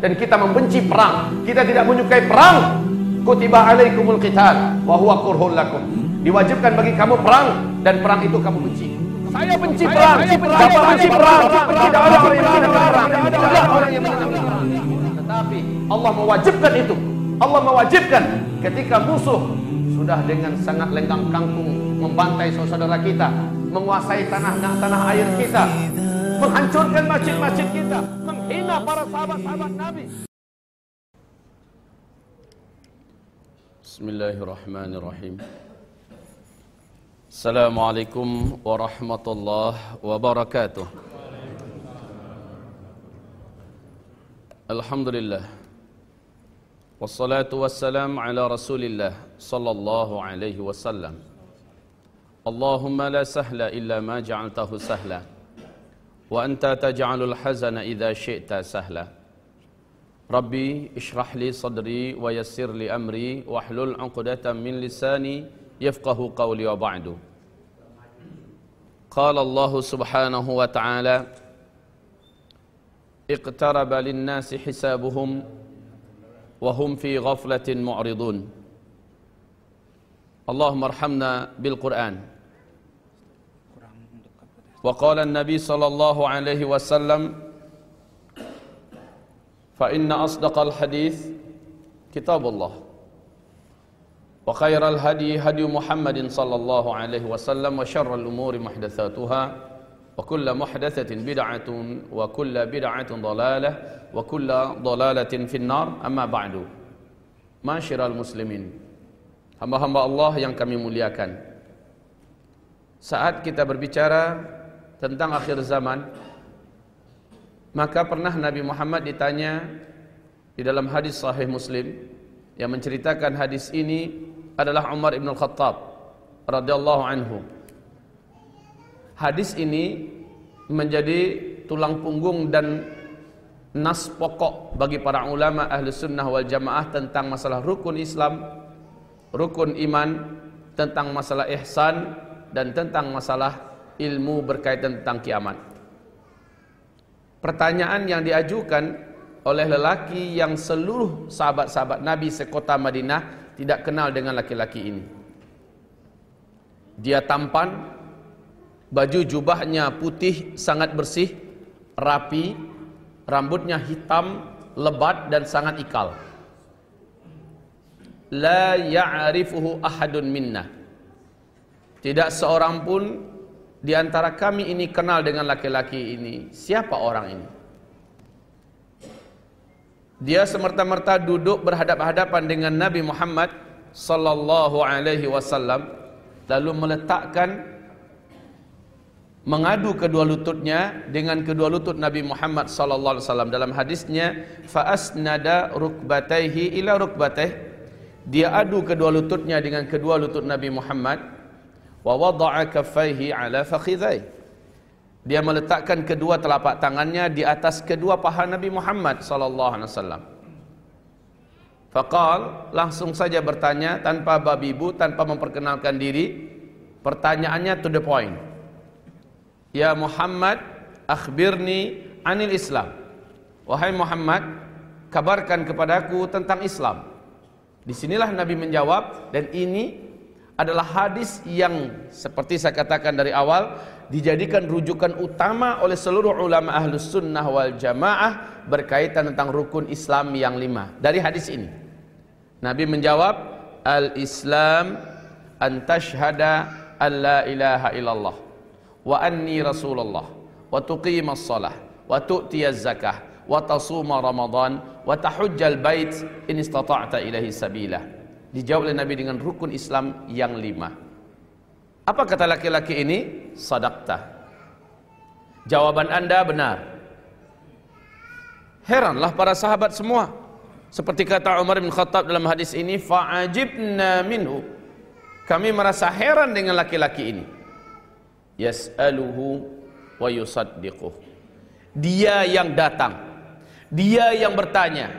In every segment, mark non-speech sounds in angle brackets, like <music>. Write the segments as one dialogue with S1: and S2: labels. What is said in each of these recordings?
S1: dan kita membenci perang. Kita tidak menyukai perang. Kutiba alaikumul qital wa huwa kurhul lakum. Diwajibkan bagi kamu perang dan perang itu kamu benci. Saya benci perang. Bapak benci perang. Tidak ada orang yang tidak perang. Tidak ada orang yang tidak perang. Tetapi Allah mewajibkan itu. Allah mewajibkan ketika musuh sudah dengan sangat lenggang kangkung membantai saudara kita, menguasai tanah tanah air kita, menghancurkan masjid-masjid kita, menghina para sahabat-sahabat Nabi.
S2: Bismillahirrahmanirrahim. Assalamualaikum warahmatullahi wabarakatuh. Alhamdulillah. Wassalatu wassalam ala Rasulillah sallallahu alaihi wasallam. Allahumma la sahla illa ma ja'altahu sahla. وأنت تجعل الحزن إذا شئت سهلا. ربي اشرح لي صدري ويسر لي أمري واحلل عقدة من لساني يفقه قولي وبعد. قال الله سبحانه وتعالى اقترب للناس حسابهم وهم في غفلة معرضون. اللهم ارحمنا بالقرآن. Wa qala an-nabi sallallahu alaihi wasallam فإن أصدق الحديث كتاب الله وخير الهدي هدي محمد صلى الله عليه وسلم وشر الأمور محدثاتها وكل محدثة بدعة وكل بدعة ضلالة وكل ضلالة في النار. أما بعد معاشر المسلمين hamba-hamba Allah yang kami muliakan. Saat kita berbicara tentang akhir zaman Maka pernah Nabi Muhammad ditanya di dalam hadis sahih Muslim yang menceritakan hadis ini adalah Umar ibn Khattab radhiyallahu anhu. Hadis ini menjadi tulang punggung dan nas pokok bagi para ulama ahli sunnah wal jamaah tentang masalah rukun Islam, rukun iman, tentang masalah ihsan dan tentang masalah ilmu berkaitan tentang kiamat pertanyaan yang diajukan oleh lelaki yang seluruh sahabat-sahabat Nabi sekota Madinah tidak kenal dengan laki-laki ini. Dia tampan, baju jubahnya putih sangat bersih, rapi, rambutnya hitam, lebat dan sangat ikal. La ya'rifuhu ahadun minna. Tidak seorang pun di antara kami ini kenal dengan laki-laki ini. Siapa orang ini? Dia semerta-merta duduk berhadap-hadapan dengan Nabi Muhammad sallallahu alaihi wasallam lalu meletakkan mengadu kedua lututnya dengan kedua lutut Nabi Muhammad sallallahu alaihi wasallam dalam hadisnya fa asnada rukbataihi ila rukbatih dia adu kedua lututnya dengan kedua lutut Nabi Muhammad wa wada'a kaffaihi ala fakhidhai dia meletakkan kedua telapak tangannya di atas kedua paha Nabi Muhammad sallallahu alaihi wasallam. Faqal langsung saja bertanya tanpa babi bu tanpa memperkenalkan diri. Pertanyaannya to the point. Ya Muhammad akhbirni anil Islam. Wahai Muhammad kabarkan kepadaku tentang Islam. Di sinilah Nabi menjawab dan ini adalah hadis yang seperti saya katakan dari awal dijadikan rujukan utama oleh seluruh ulama ahlus sunnah wal jamaah berkaitan tentang rukun Islam yang lima. Dari hadis ini Nabi menjawab al-Islam an tashhada an la ilaha illallah wa anni rasulullah wa tuqimas salah wa tu'tiyaz zakah wa tasuma ramadan wa tahujjal bait in istata'ta ilahi sabila Dijawab oleh Nabi dengan rukun Islam yang lima. Apa kata laki-laki ini? Sadaqta. Jawaban anda benar. Heranlah para sahabat semua. Seperti kata Umar bin Khattab dalam hadis ini, fa'ajibna minhu. Kami merasa heran dengan laki-laki ini. Yas'aluhu wa yusaddiquh. Dia yang datang. Dia yang bertanya.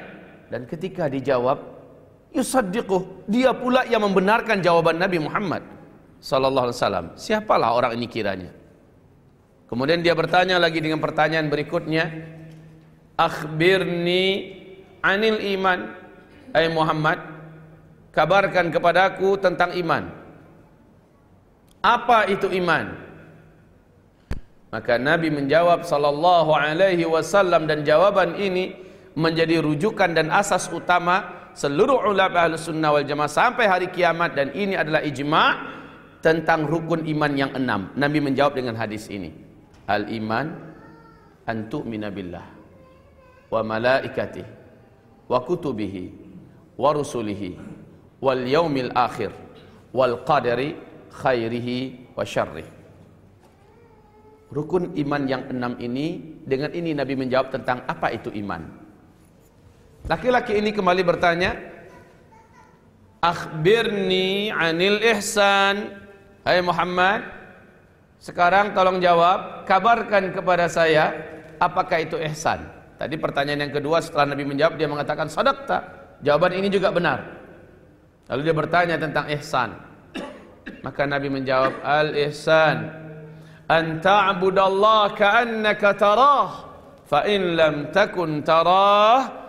S2: Dan ketika dijawab, yusaddiquh. Dia pula yang membenarkan jawaban Nabi Muhammad sallallahu alaihi wasallam. Siapalah orang ini kiranya? Kemudian dia bertanya lagi dengan pertanyaan berikutnya. Akhbirni anil iman. Hai Muhammad kabarkan kepadaku tentang iman. Apa itu iman? Maka Nabi menjawab sallallahu alaihi wasallam dan jawaban ini menjadi rujukan dan asas utama seluruh ulama ahlus sunnah wal jamaah sampai hari kiamat dan ini adalah ijma' tentang rukun iman yang enam. Nabi menjawab dengan hadis ini. Al iman antu minabillah wa malaikati wa kutubihi wa rusulihi wal yaumil akhir wal qadari khairihi wa syarrihi. Rukun iman yang enam ini Dengan ini Nabi menjawab tentang apa itu iman Laki-laki ini kembali bertanya Akhbirni anil ihsan. Hai Muhammad Sekarang tolong jawab Kabarkan kepada saya Apakah itu ihsan. Tadi pertanyaan yang kedua setelah Nabi menjawab Dia mengatakan sadaqta. Jawaban ini juga benar. Lalu dia bertanya tentang ihsan. Maka Nabi menjawab Al-ihsan an ta'budallah ka'annaka tarah fa in lam takun tarah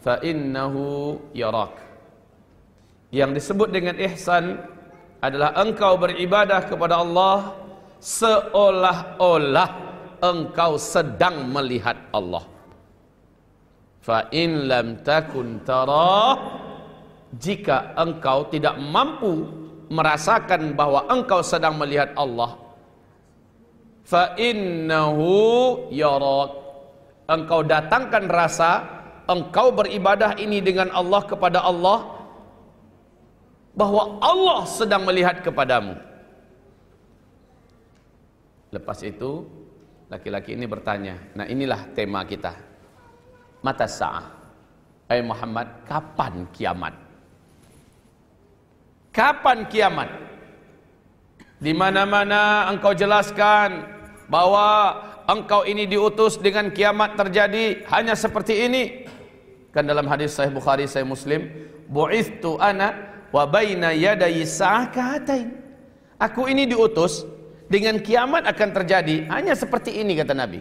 S2: fa innahu yarak yang disebut dengan ihsan adalah engkau beribadah kepada Allah seolah-olah engkau sedang melihat Allah. Fa in lam takun tarah jika engkau tidak mampu merasakan bahwa engkau sedang melihat Allah fa innahu yarak. Engkau datangkan rasa engkau beribadah ini dengan Allah kepada Allah bahwa Allah sedang melihat kepadamu. Lepas itu laki-laki ini bertanya nah inilah tema kita. Mata sa'ah. Hai Muhammad kapan kiamat? Kapan kiamat? Di mana-mana engkau jelaskan bahwa engkau ini diutus dengan kiamat terjadi hanya seperti ini kan dalam hadis sahih Bukhari sahih Muslim bu'ithtu ana wa baina yaday sa'katain aku ini diutus dengan kiamat akan terjadi hanya seperti ini kata Nabi.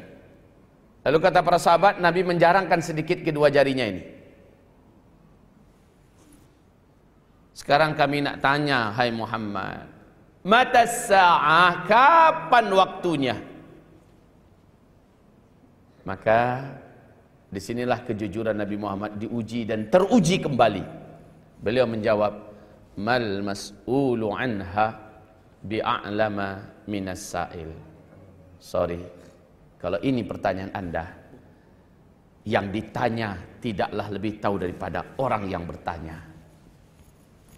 S2: Lalu kata para sahabat Nabi menjarangkan sedikit kedua jarinya ini. Sekarang kami nak tanya hai Muhammad mata sa'ah kapan waktunya? Maka di sinilah kejujuran Nabi Muhammad diuji dan teruji kembali. Beliau menjawab, Mal mas'ulu anha bi'a'lama minas sa'il. Sorry, kalau ini pertanyaan anda, yang ditanya tidaklah lebih tahu daripada orang yang bertanya.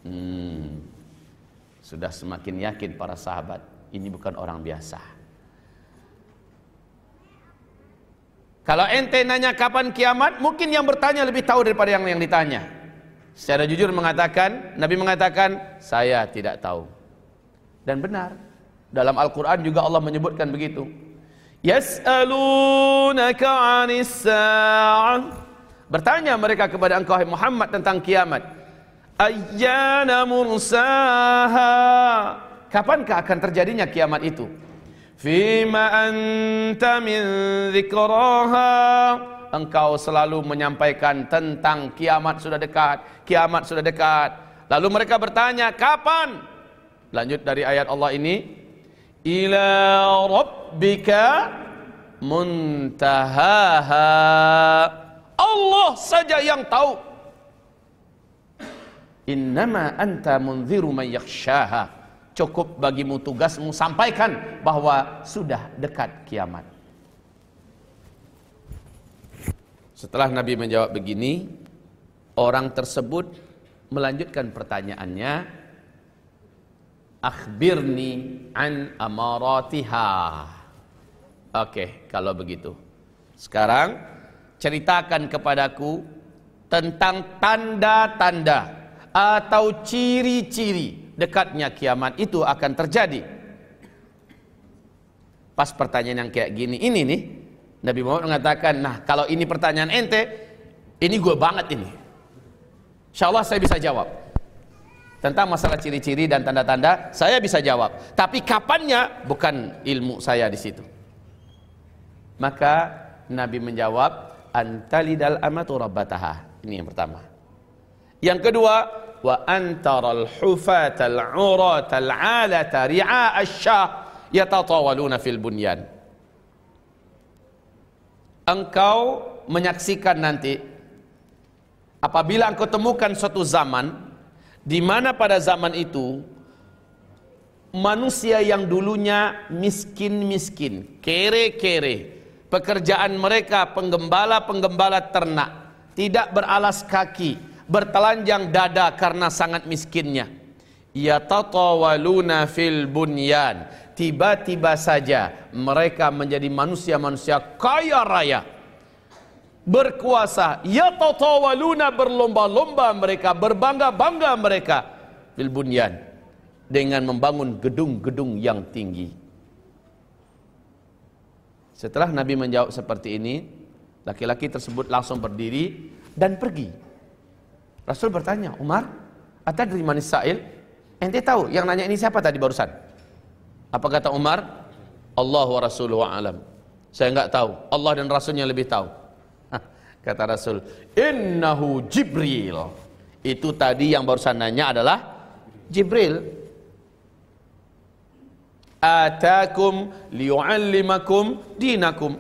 S2: Hmm, sudah semakin yakin para sahabat, ini bukan orang biasa. Kalau ente nanya kapan kiamat, mungkin yang bertanya lebih tahu daripada yang yang ditanya. Secara jujur mengatakan, Nabi mengatakan, saya tidak tahu. Dan benar. Dalam Al-Quran juga Allah menyebutkan begitu. Yas'alunaka 'anis. Bertanya mereka kepada engkau Muhammad tentang kiamat. Ayyana mursaha. Kapankah akan terjadinya kiamat itu? Fima anta min zikraha. Engkau selalu menyampaikan tentang kiamat sudah dekat Kiamat sudah dekat. Lalu mereka bertanya kapan? Lanjut dari ayat Allah ini Ila rabbika muntahaha. Allah saja yang tahu. Innama anta munziru man yakhshaha cukup bagimu tugasmu sampaikan bahwa sudah dekat kiamat. Setelah Nabi menjawab begini, orang tersebut melanjutkan pertanyaannya, akhbirni an amaratiha. Oke, kalau begitu. Sekarang ceritakan kepadaku tentang tanda-tanda atau ciri-ciri dekatnya kiamat itu akan terjadi. Pas pertanyaan yang kayak gini ini nih, Nabi Muhammad mengatakan, nah kalau ini pertanyaan ente, ini gue banget ini. Insya Allah saya bisa jawab. Tentang masalah ciri-ciri dan tanda-tanda, saya bisa jawab. Tapi kapannya, bukan ilmu saya di situ. Maka Nabi menjawab, antalidal amatu rabbataha. Ini yang pertama. Yang kedua, wa antaral hufatal uratal alata ri'a asyah yatatawaluna fil bunyan. Engkau menyaksikan nanti apabila engkau temukan suatu zaman di mana pada zaman itu manusia yang dulunya miskin-miskin, kere-kere, pekerjaan mereka penggembala-penggembala ternak, tidak beralas kaki, bertelanjang dada karena sangat miskinnya. Ya tatawaluna fil bunyan. Tiba-tiba saja mereka menjadi manusia-manusia kaya raya. Berkuasa, ya tatawaluna berlomba-lomba mereka, berbangga-bangga mereka fil bunyan dengan membangun gedung-gedung yang tinggi. Setelah Nabi menjawab seperti ini, laki-laki tersebut langsung berdiri dan pergi. Rasul bertanya, Umar, atadri manis sa'il? Ente tahu yang nanya ini siapa tadi barusan? Apa kata Umar? Allah wa Rasuluhu alam. Saya enggak tahu. Allah dan Rasulnya lebih tahu. Kata Rasul, Innahu Jibril. Itu tadi yang barusan nanya adalah Jibril atakum liyuallimakum dinakum.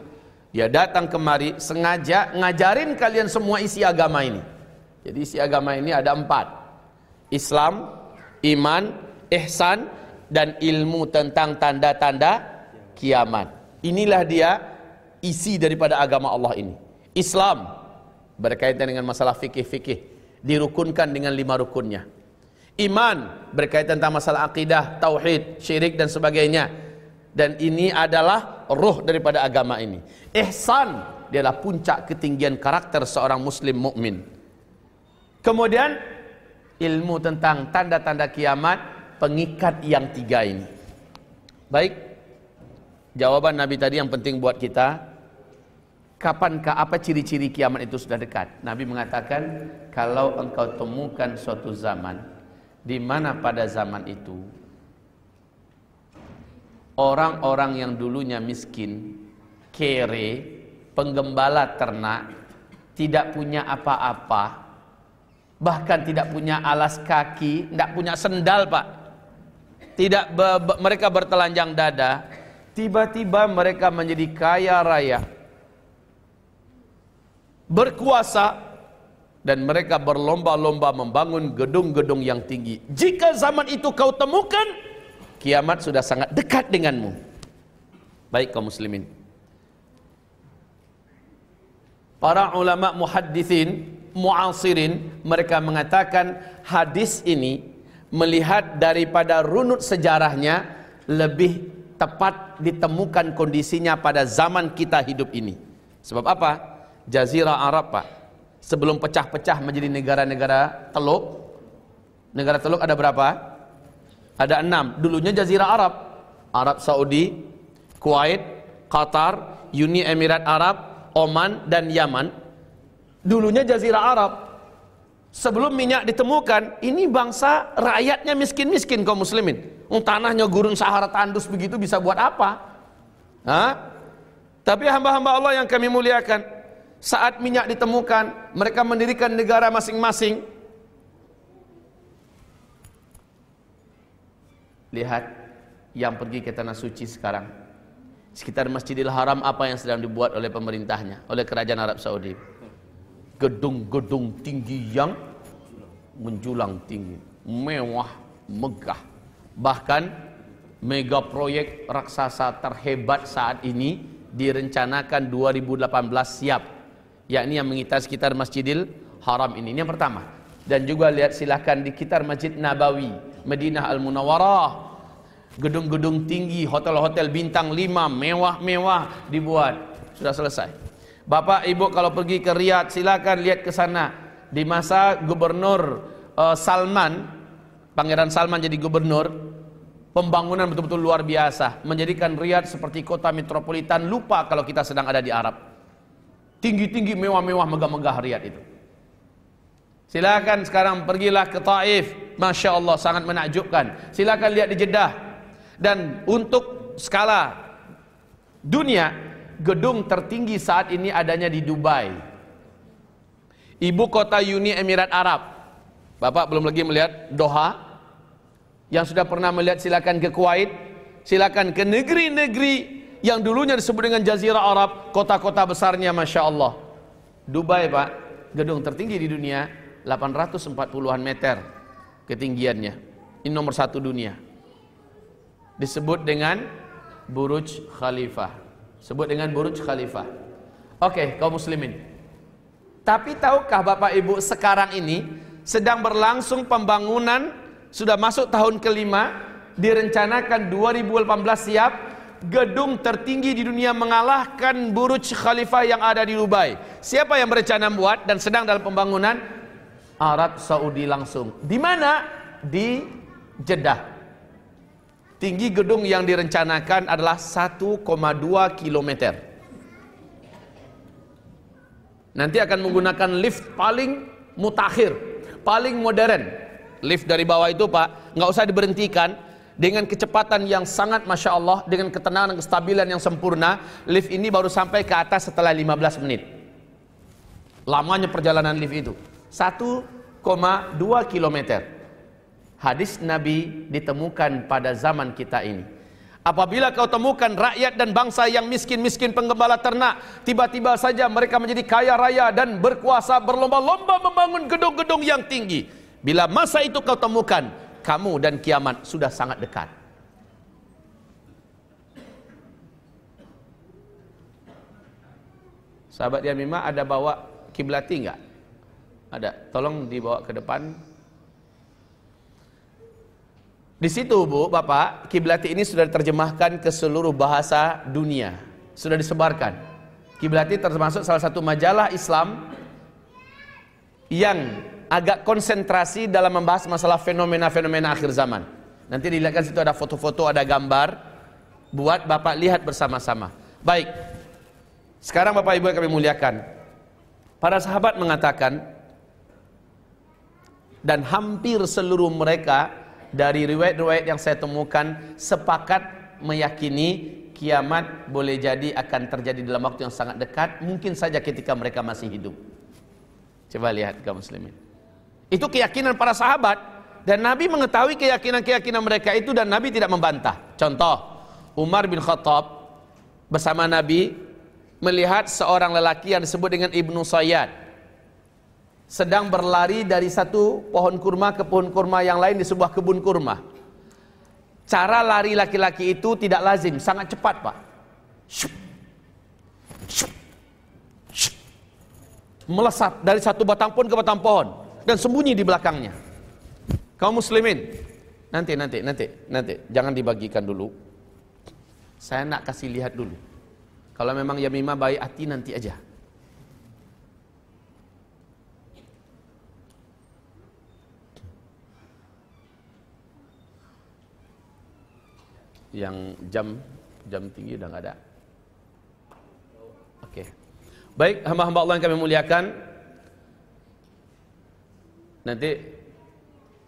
S2: Dia datang kemari sengaja ngajarin kalian semua isi agama ini. Jadi isi agama ini ada empat. Islam, iman, ihsan, dan ilmu tentang tanda-tanda kiamat. Inilah dia isi daripada agama Allah ini. Islam berkaitan dengan masalah fikih-fikih. Dirukunkan dengan lima rukunnya iman berkaitan tentang masalah akidah, tauhid, syirik dan sebagainya. Dan ini adalah ruh daripada agama ini. Ihsan adalah puncak ketinggian karakter seorang muslim mukmin. Kemudian ilmu tentang tanda-tanda kiamat, pengikat yang tiga ini. Baik. Jawaban Nabi tadi yang penting buat kita, kapankah apa ciri-ciri kiamat itu sudah dekat? Nabi mengatakan, kalau engkau temukan suatu zaman di mana pada zaman itu orang-orang yang dulunya miskin, kere, penggembala ternak, tidak punya apa-apa, bahkan tidak punya alas kaki, tidak punya sendal, Pak. Tidak be, be, mereka bertelanjang dada, tiba-tiba mereka menjadi kaya raya. Berkuasa dan mereka berlomba-lomba membangun gedung-gedung yang tinggi. Jika zaman itu kau temukan, kiamat sudah sangat dekat denganmu. Baik kaum muslimin. Para ulama muhaddithin, muasirin, mereka mengatakan hadis ini melihat daripada runut sejarahnya lebih tepat ditemukan kondisinya pada zaman kita hidup ini. Sebab apa? Jazirah Arab, Pak sebelum pecah-pecah menjadi negara-negara teluk negara teluk ada berapa? ada enam dulunya Jazirah Arab Arab Saudi Kuwait Qatar Uni Emirat Arab Oman dan Yaman dulunya Jazirah Arab sebelum minyak ditemukan ini bangsa rakyatnya miskin-miskin kaum muslimin tanahnya gurun Sahara tandus begitu bisa buat apa Hah? tapi hamba-hamba Allah yang kami muliakan saat minyak ditemukan, mereka mendirikan negara masing-masing. Lihat yang pergi ke tanah suci sekarang. Sekitar Masjidil Haram apa yang sedang dibuat oleh pemerintahnya, oleh kerajaan Arab Saudi. Gedung-gedung tinggi yang menjulang tinggi, mewah, megah. Bahkan mega proyek raksasa terhebat saat ini direncanakan 2018 siap yakni yang mengitar sekitar Masjidil Haram ini. Ini yang pertama. Dan juga lihat silahkan di sekitar Masjid Nabawi, Madinah Al-Munawwarah. Gedung-gedung tinggi, hotel-hotel bintang lima, mewah-mewah dibuat. Sudah selesai. Bapak Ibu kalau pergi ke Riyadh silakan lihat ke sana. Di masa Gubernur uh, Salman, Pangeran Salman jadi gubernur, pembangunan betul-betul luar biasa, menjadikan Riyadh seperti kota metropolitan. Lupa kalau kita sedang ada di Arab. Tinggi-tinggi mewah-mewah megah-megah Riyadh itu. Silakan sekarang pergilah ke Taif. Masya Allah sangat menakjubkan. Silakan lihat di Jeddah. Dan untuk skala dunia, gedung tertinggi saat ini adanya di Dubai. ibu kota Uni Emirat Arab. Bapak belum lagi melihat Doha. Yang sudah pernah melihat silakan ke Kuwait, silakan ke negeri-negeri yang dulunya disebut dengan Jazirah Arab, kota-kota besarnya Masya Allah. Dubai Pak, gedung tertinggi di dunia, 840-an meter ketinggiannya. Ini nomor satu dunia. Disebut dengan Buruj Khalifah. Sebut dengan Buruj Khalifah. Oke, kaum muslimin. Tapi tahukah Bapak Ibu sekarang ini sedang berlangsung pembangunan sudah masuk tahun kelima direncanakan 2018 siap gedung tertinggi di dunia mengalahkan Buruj Khalifah yang ada di Dubai. Siapa yang berencana buat dan sedang dalam pembangunan? Arab Saudi langsung. Di mana? Di Jeddah. Tinggi gedung yang direncanakan adalah 1,2 km. Nanti akan menggunakan lift paling mutakhir, paling modern. Lift dari bawah itu Pak, nggak usah diberhentikan dengan kecepatan yang sangat Masya Allah, dengan ketenangan dan kestabilan yang sempurna, lift ini baru sampai ke atas setelah 15 menit. Lamanya perjalanan lift itu. 1,2 kilometer hadis Nabi ditemukan pada zaman kita ini. Apabila kau temukan rakyat dan bangsa yang miskin-miskin penggembala ternak, tiba-tiba saja mereka menjadi kaya raya dan berkuasa berlomba-lomba membangun gedung-gedung yang tinggi. Bila masa itu kau temukan, kamu dan kiamat sudah sangat dekat. Sahabat Yamimah ada bawa kiblati enggak? Ada. Tolong dibawa ke depan di situ Bu, Bapak, kiblati ini sudah diterjemahkan ke seluruh bahasa dunia. Sudah disebarkan. Kiblati termasuk salah satu majalah Islam yang agak konsentrasi dalam membahas masalah fenomena-fenomena akhir zaman. Nanti dilihatkan situ ada foto-foto, ada gambar. Buat Bapak lihat bersama-sama. Baik. Sekarang Bapak Ibu yang kami muliakan. Para sahabat mengatakan dan hampir seluruh mereka dari riwayat-riwayat yang saya temukan sepakat meyakini kiamat boleh jadi akan terjadi dalam waktu yang sangat dekat mungkin saja ketika mereka masih hidup. Coba lihat kaum muslimin. Itu keyakinan para sahabat. Dan Nabi mengetahui keyakinan-keyakinan mereka itu dan Nabi tidak membantah. Contoh Umar bin Khattab bersama Nabi melihat seorang lelaki yang disebut dengan Ibnu Sayyad sedang berlari dari satu pohon kurma ke pohon kurma yang lain di sebuah kebun kurma. Cara lari laki-laki itu tidak lazim, sangat cepat, Pak. Melesat dari satu batang pohon ke batang pohon dan sembunyi di belakangnya. Kaum muslimin, nanti nanti nanti nanti jangan dibagikan dulu. Saya nak kasih lihat dulu. Kalau memang Yamimah baik hati nanti aja. Yang jam jam tinggi udah nggak ada. Oke. Okay. Baik, hamba-hamba Allah yang kami muliakan. Nanti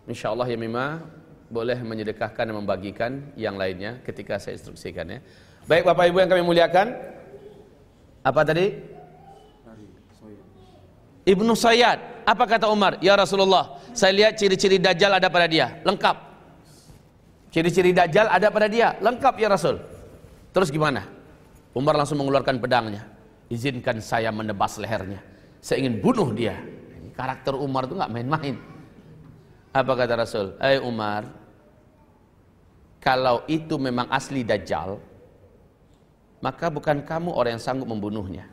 S2: insya Allah ya Mima boleh menyedekahkan dan membagikan yang lainnya ketika saya instruksikan ya. Baik Bapak Ibu yang kami muliakan. Apa tadi? Ibnu Sayyad. Apa kata Umar? Ya Rasulullah, saya lihat ciri-ciri dajjal ada pada dia. Lengkap. Ciri-ciri Dajjal ada pada dia, lengkap ya Rasul. Terus gimana? Umar langsung mengeluarkan pedangnya. Izinkan saya menebas lehernya. Saya ingin bunuh dia. Karakter Umar itu nggak main-main. Apa kata Rasul? Eh Umar, kalau itu memang asli Dajjal, maka bukan kamu orang yang sanggup membunuhnya.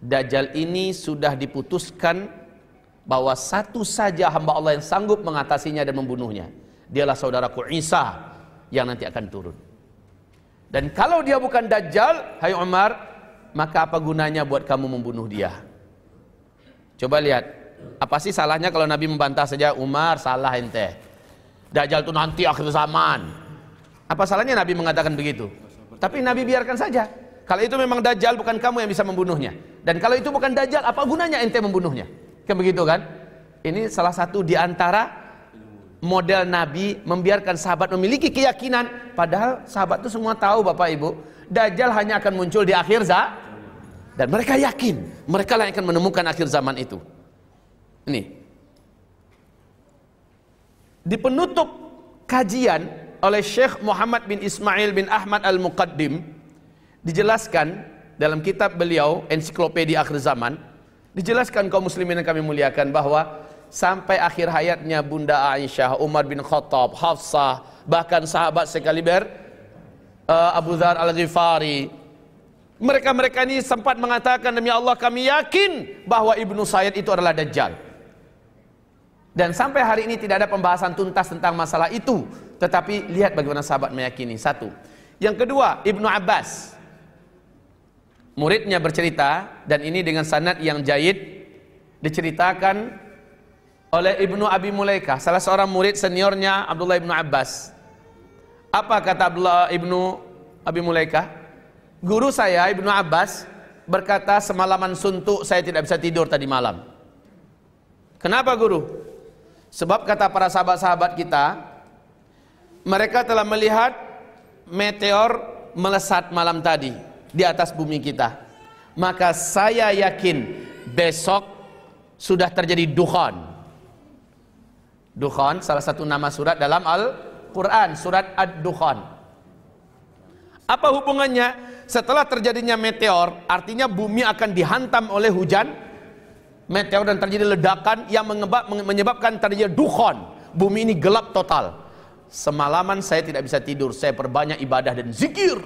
S2: Dajjal ini sudah diputuskan bahwa satu saja hamba Allah yang sanggup mengatasinya dan membunuhnya dialah saudaraku Isa yang nanti akan turun. Dan kalau dia bukan Dajjal, hai Umar, maka apa gunanya buat kamu membunuh dia? Coba lihat, apa sih salahnya kalau Nabi membantah saja Umar salah ente. Dajjal itu nanti akhir zaman. Apa salahnya Nabi mengatakan begitu? Tapi Nabi biarkan saja. Kalau itu memang Dajjal bukan kamu yang bisa membunuhnya. Dan kalau itu bukan Dajjal, apa gunanya ente membunuhnya? Kan begitu kan? Ini salah satu di antara model Nabi membiarkan sahabat memiliki keyakinan padahal sahabat itu semua tahu Bapak Ibu Dajjal hanya akan muncul di akhir za Dan mereka yakin, mereka lah yang akan menemukan akhir zaman itu. Ini. Di penutup kajian oleh Syekh Muhammad bin Ismail bin Ahmad Al-Muqaddim dijelaskan dalam kitab beliau Ensiklopedia Akhir Zaman dijelaskan kaum muslimin yang kami muliakan bahwa sampai akhir hayatnya Bunda Aisyah, Umar bin Khattab, Hafsah, bahkan sahabat sekaliber uh, Abu Dhar Al-Ghifari, mereka-mereka ini sempat mengatakan demi Allah kami yakin bahwa Ibnu Sayyid itu adalah Dajjal. Dan sampai hari ini tidak ada pembahasan tuntas tentang masalah itu. Tetapi lihat bagaimana sahabat meyakini. Satu. Yang kedua, Ibnu Abbas. Muridnya bercerita dan ini dengan sanad yang jayid diceritakan oleh Ibnu Abi Mulaika, salah seorang murid seniornya Abdullah Ibnu Abbas. Apa kata Abdullah Ibnu Abi Mulaika? Guru saya Ibnu Abbas berkata semalaman suntuk saya tidak bisa tidur tadi malam. Kenapa guru? Sebab kata para sahabat-sahabat kita, mereka telah melihat meteor melesat malam tadi di atas bumi kita. Maka saya yakin besok sudah terjadi dukhon. Dukhon salah satu nama surat dalam Al-Quran, surat Ad-Dukhon. Apa hubungannya? setelah terjadinya meteor, artinya bumi akan dihantam oleh hujan meteor dan terjadi ledakan yang menyebabkan terjadi dukhon. Bumi ini gelap total. Semalaman saya tidak bisa tidur, saya perbanyak ibadah dan zikir.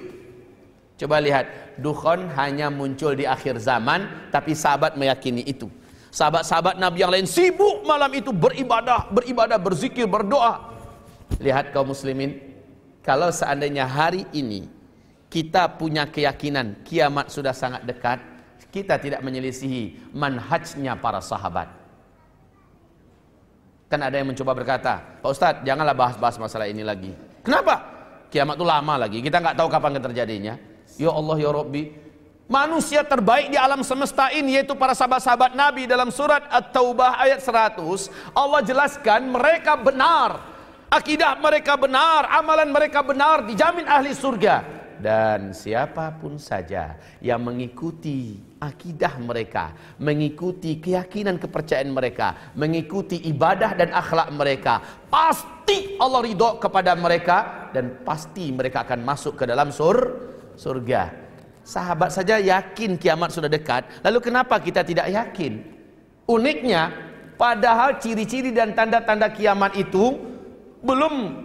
S2: Coba lihat, dukhon hanya muncul di akhir zaman, tapi sahabat meyakini itu. Sahabat-sahabat Nabi yang lain sibuk malam itu beribadah, beribadah, berzikir, berdoa. Lihat kaum muslimin, kalau seandainya hari ini kita punya keyakinan kiamat sudah sangat dekat, kita tidak menyelisihi manhajnya para sahabat. Kan ada yang mencoba berkata, Pak Ustadz janganlah bahas-bahas masalah ini lagi. Kenapa? Kiamat itu lama lagi, kita nggak tahu kapan terjadinya. Ya Allah ya Rabbi, manusia terbaik di alam semesta ini yaitu para sahabat-sahabat Nabi. Dalam surat At-Taubah ayat 100 Allah jelaskan mereka benar. Akidah mereka benar amalan mereka benar dijamin ahli surga. Dan siapa pun saja yang mengikuti akidah mereka, mengikuti keyakinan kepercayaan mereka, mengikuti ibadah dan akhlak mereka, pasti Allah ridho kepada mereka dan pasti mereka akan masuk ke dalam sur surga. Sahabat saja yakin kiamat sudah dekat, lalu kenapa kita tidak yakin? Uniknya, padahal ciri-ciri dan tanda-tanda kiamat itu belum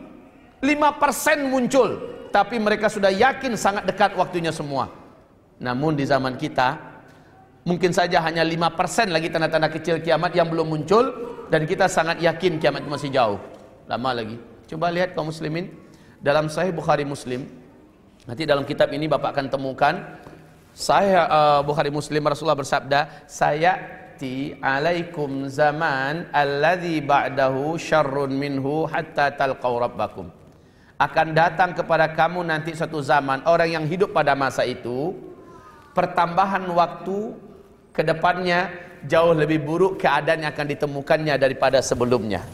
S2: 5% muncul tapi mereka sudah yakin sangat dekat waktunya semua. Namun di zaman kita mungkin saja hanya 5% lagi tanda-tanda kecil kiamat yang belum muncul dan kita sangat yakin kiamat masih jauh. Lama lagi. Coba lihat kaum muslimin dalam Sahih Bukhari Muslim. Nanti dalam kitab ini Bapak akan temukan saya uh, Bukhari Muslim Rasulullah bersabda, saya ti alaikum zaman alladhi ba'dahu syarrun minhu hatta talqaw rabbakum akan datang kepada kamu nanti satu zaman orang yang hidup pada masa itu pertambahan waktu ke depannya jauh lebih buruk keadaan yang akan ditemukannya daripada sebelumnya.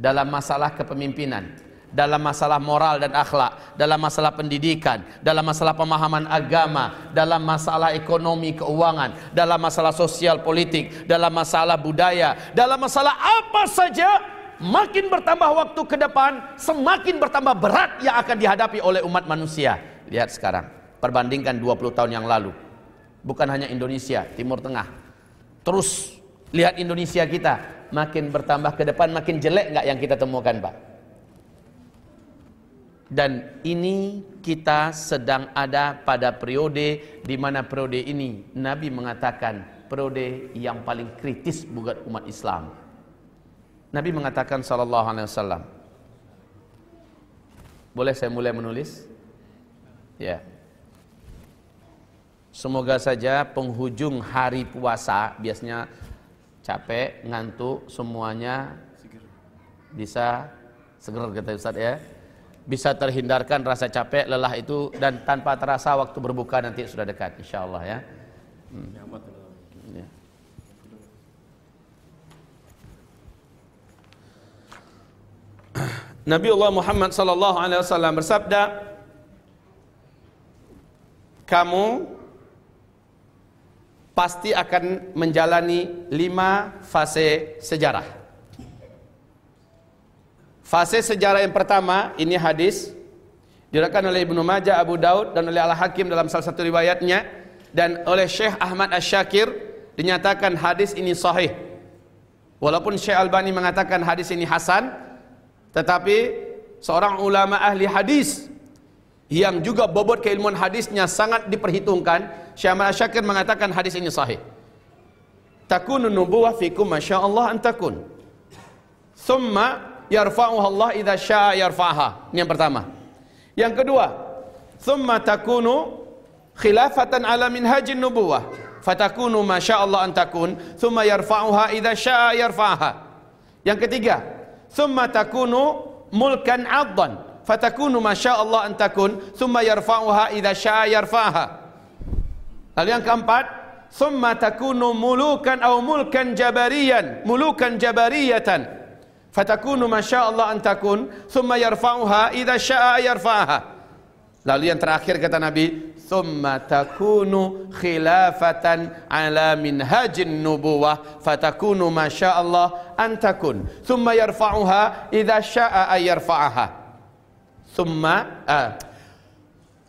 S2: Dalam masalah kepemimpinan dalam masalah moral dan akhlak, dalam masalah pendidikan, dalam masalah pemahaman agama, dalam masalah ekonomi keuangan, dalam masalah sosial politik, dalam masalah budaya, dalam masalah apa saja makin bertambah waktu ke depan, semakin bertambah berat yang akan dihadapi oleh umat manusia. Lihat sekarang, perbandingkan 20 tahun yang lalu. Bukan hanya Indonesia, Timur Tengah. Terus lihat Indonesia kita, makin bertambah ke depan, makin jelek nggak yang kita temukan, Pak? Dan ini kita sedang ada pada periode di mana periode ini Nabi mengatakan periode yang paling kritis buat umat Islam Nabi mengatakan sallallahu alaihi wasallam. Boleh saya mulai menulis? Ya. Semoga saja penghujung hari puasa biasanya capek, ngantuk, semuanya bisa seger kata Ustaz ya. Bisa terhindarkan rasa capek, lelah itu dan tanpa terasa waktu berbuka nanti sudah dekat insyaallah ya. Hmm. <clears throat> Nabi Allah Muhammad sallallahu alaihi wasallam bersabda kamu pasti akan menjalani lima fase sejarah. Fase sejarah yang pertama ini hadis diriwayatkan oleh Ibnu Majah, Abu Daud dan oleh Al Hakim dalam salah satu riwayatnya dan oleh Syekh Ahmad Asy-Syakir dinyatakan hadis ini sahih. Walaupun Syekh Albani mengatakan hadis ini hasan, tetapi seorang ulama ahli hadis yang juga bobot keilmuan hadisnya sangat diperhitungkan, Syekh Ahmad Asy-Syakir mengatakan hadis ini sahih. Takunu nubuwah fikum masyaallah an takun. Thumma yarfa'uha Allah idza syaa yarfa'ha. Ini yang pertama. Yang kedua, thumma takunu khilafatan ala minhajin nubuwah. Fatakunu ma Allah an takun, thumma yarfa'uha idza syaa yarfa'ha. Yang ketiga, thumma takunu mulkan 'addan. Fatakunu ma Allah an takun, thumma yarfa'uha idza syaa yarfa'ha. Lalu yang keempat, thumma takunu mulukan aw mulkan jabariyan, mulukan jabariyatan fatakunu masya Allah antakun thumma yarfa'uha idza syaa yarfa'aha. Lalu yang terakhir kata Nabi thumma takunu khilafatan ala minhajin nubuwah. Fatakunu masya Allah antakun thumma yarfa'uha idza syaa yarfa'aha. Thumma ah,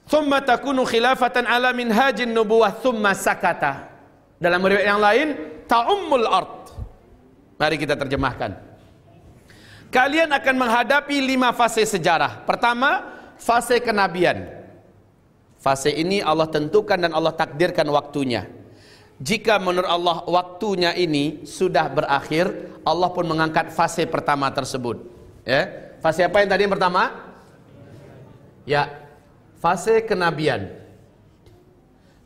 S2: thumma takunu khilafatan ala minhajin nubuwah. Thumma sakata. Dalam riwayat yang lain ta'ummul ard. Mari kita terjemahkan kalian akan menghadapi lima fase sejarah. Pertama, fase kenabian. Fase ini Allah tentukan dan Allah takdirkan waktunya. Jika menurut Allah waktunya ini sudah berakhir, Allah pun mengangkat fase pertama tersebut. Ya, fase apa yang tadi yang pertama? Ya, fase kenabian.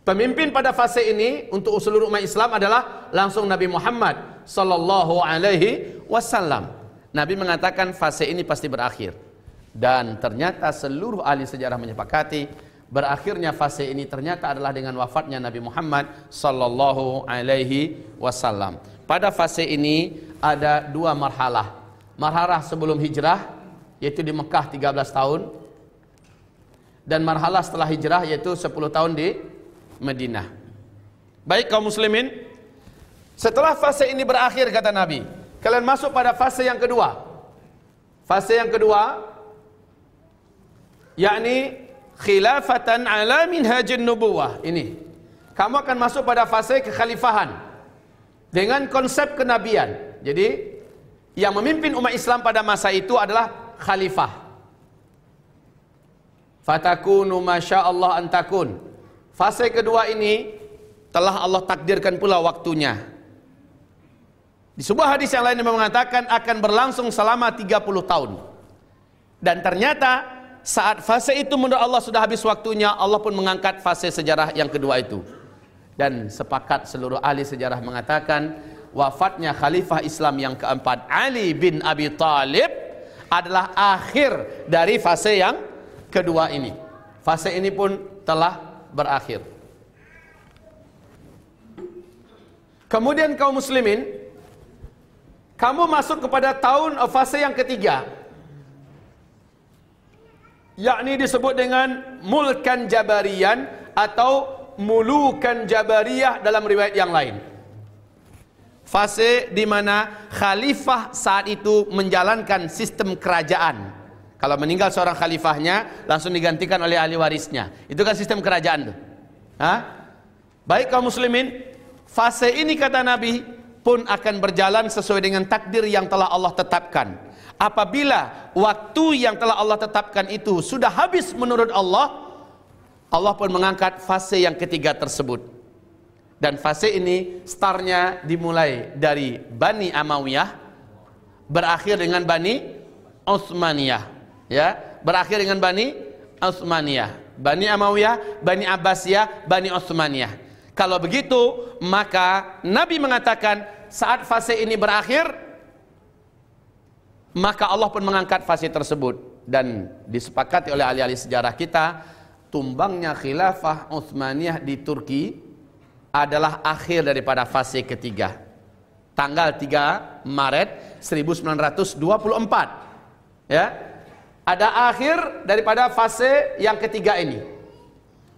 S2: Pemimpin pada fase ini untuk seluruh umat Islam adalah langsung Nabi Muhammad sallallahu alaihi wasallam. Nabi mengatakan fase ini pasti berakhir. Dan ternyata seluruh ahli sejarah menyepakati berakhirnya fase ini ternyata adalah dengan wafatnya Nabi Muhammad sallallahu alaihi wasallam. Pada fase ini ada dua marhalah. Marhalah sebelum hijrah yaitu di Mekah 13 tahun dan marhalah setelah hijrah yaitu 10 tahun di Madinah. Baik kaum muslimin, setelah fase ini berakhir kata Nabi, Kalian masuk pada fase yang kedua. Fase yang kedua yakni khilafatan ala minhajin nubuwah. Ini. Kamu akan masuk pada fase kekhalifahan dengan konsep kenabian. Jadi yang memimpin umat Islam pada masa itu adalah khalifah. Fatakunu masya Allah antakun. Fase kedua ini telah Allah takdirkan pula waktunya. Di sebuah hadis yang lain yang mengatakan akan berlangsung selama 30 tahun. Dan ternyata saat fase itu menurut Allah sudah habis waktunya, Allah pun mengangkat fase sejarah yang kedua itu. Dan sepakat seluruh ahli sejarah mengatakan wafatnya khalifah Islam yang keempat Ali bin Abi Talib adalah akhir dari fase yang kedua ini. Fase ini pun telah berakhir. Kemudian kaum muslimin kamu masuk kepada tahun fase yang ketiga. Yakni disebut dengan mulkan jabarian atau mulukan jabariyah dalam riwayat yang lain. Fase di mana khalifah saat itu menjalankan sistem kerajaan. Kalau meninggal seorang khalifahnya langsung digantikan oleh ahli warisnya. Itu kan sistem kerajaan tuh. Baik kaum muslimin fase ini kata Nabi pun akan berjalan sesuai dengan takdir yang telah Allah tetapkan. Apabila waktu yang telah Allah tetapkan itu sudah habis menurut Allah, Allah pun mengangkat fase yang ketiga tersebut. Dan fase ini startnya dimulai dari Bani Amawiyah berakhir dengan Bani Utsmaniyah. Ya, berakhir dengan Bani Utsmaniyah. Bani Amawiyah, Bani Abbasiyah, Bani Utsmaniyah. Kalau begitu, maka Nabi mengatakan saat fase ini berakhir maka Allah pun mengangkat fase tersebut. Dan disepakati oleh ahli-ahli sejarah kita tumbangnya khilafah Utsmaniyah di Turki adalah akhir daripada fase ketiga. Tanggal 3 Maret 1924 ya. Ada akhir daripada fase yang ketiga ini.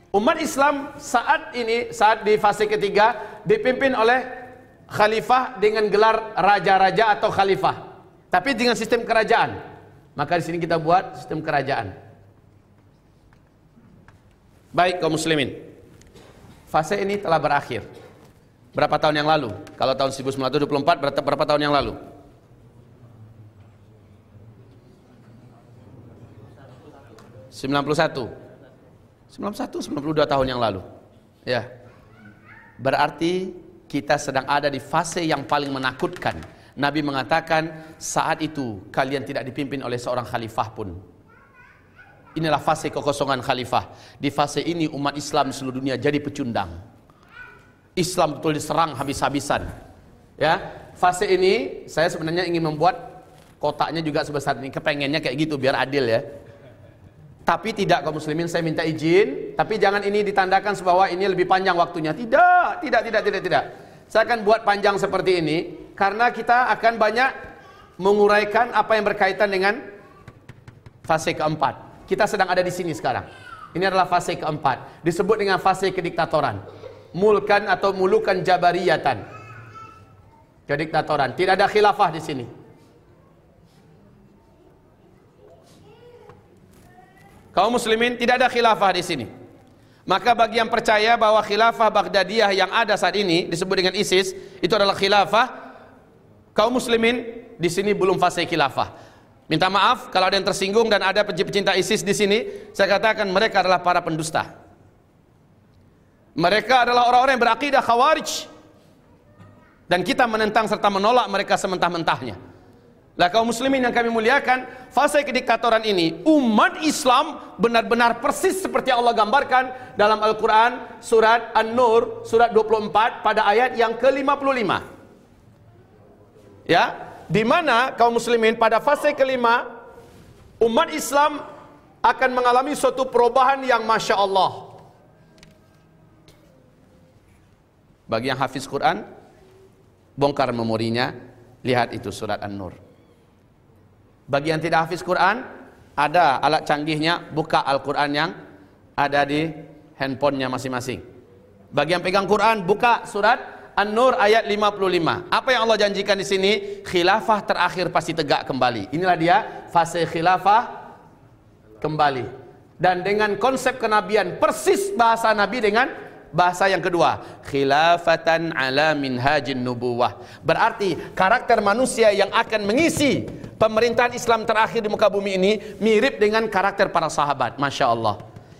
S2: Umat Islam saat ini saat di fase ketiga dipimpin oleh khalifah dengan gelar raja-raja atau khalifah. Tapi dengan sistem kerajaan. Maka di sini kita buat sistem kerajaan. Baik kaum muslimin. Fase ini telah berakhir. Berapa tahun yang lalu? Kalau tahun 1924 berapa, berapa tahun yang lalu? 91 91 92 tahun yang lalu ya berarti kita sedang ada di fase yang paling menakutkan. Nabi mengatakan saat itu kalian tidak dipimpin oleh seorang khalifah pun. Inilah fase kekosongan khalifah. Di fase ini umat Islam seluruh dunia jadi pecundang. Islam betul diserang habis-habisan. Ya fase ini saya sebenarnya ingin membuat kotaknya juga sebesar ini. Kepengennya kayak gitu biar adil ya tapi tidak kaum muslimin saya minta izin, tapi jangan ini ditandakan bahwa ini lebih panjang waktunya. Tidak, tidak, tidak, tidak, tidak. Saya akan buat panjang seperti ini karena kita akan banyak menguraikan apa yang berkaitan dengan fase keempat. Kita sedang ada di sini sekarang. Ini adalah fase keempat. Disebut dengan fase kediktatoran. Mulkan atau mulukan jabariyatan. Kediktatoran. Tidak ada khilafah di sini. Kaum muslimin tidak ada khilafah di sini. Maka bagi yang percaya bahwa khilafah Baghdadiyah yang ada saat ini disebut dengan ISIS itu adalah khilafah kaum muslimin di sini belum fase khilafah. Minta maaf kalau ada yang tersinggung dan ada pecinta ISIS di sini, saya katakan mereka adalah para pendusta. Mereka adalah orang-orang yang berakidah khawarij. Dan kita menentang serta menolak mereka sementah-mentahnya. Lah kaum muslimin yang kami muliakan, fase kediktatoran ini umat Islam benar-benar persis seperti Allah gambarkan dalam Al-Qur'an surat An-Nur surat 24 pada ayat yang ke-55. Ya, di mana kaum muslimin pada fase kelima umat Islam akan mengalami suatu perubahan yang masya Allah. Bagi yang hafiz Quran, bongkar memorinya, lihat itu surat An-Nur. Bagi yang tidak hafiz Quran, ada alat canggihnya, buka Al-Quran yang ada di handphonenya masing-masing. Bagi yang pegang Quran, buka surat An-Nur ayat 55. Apa yang Allah janjikan di sini? Khilafah terakhir pasti tegak kembali. Inilah dia fase khilafah kembali. Dan dengan konsep kenabian persis bahasa Nabi dengan bahasa yang kedua khilafatan ala minhajin nubuwah. Berarti karakter manusia yang akan mengisi pemerintahan Islam terakhir di muka bumi ini mirip dengan karakter para sahabat Masya Allah.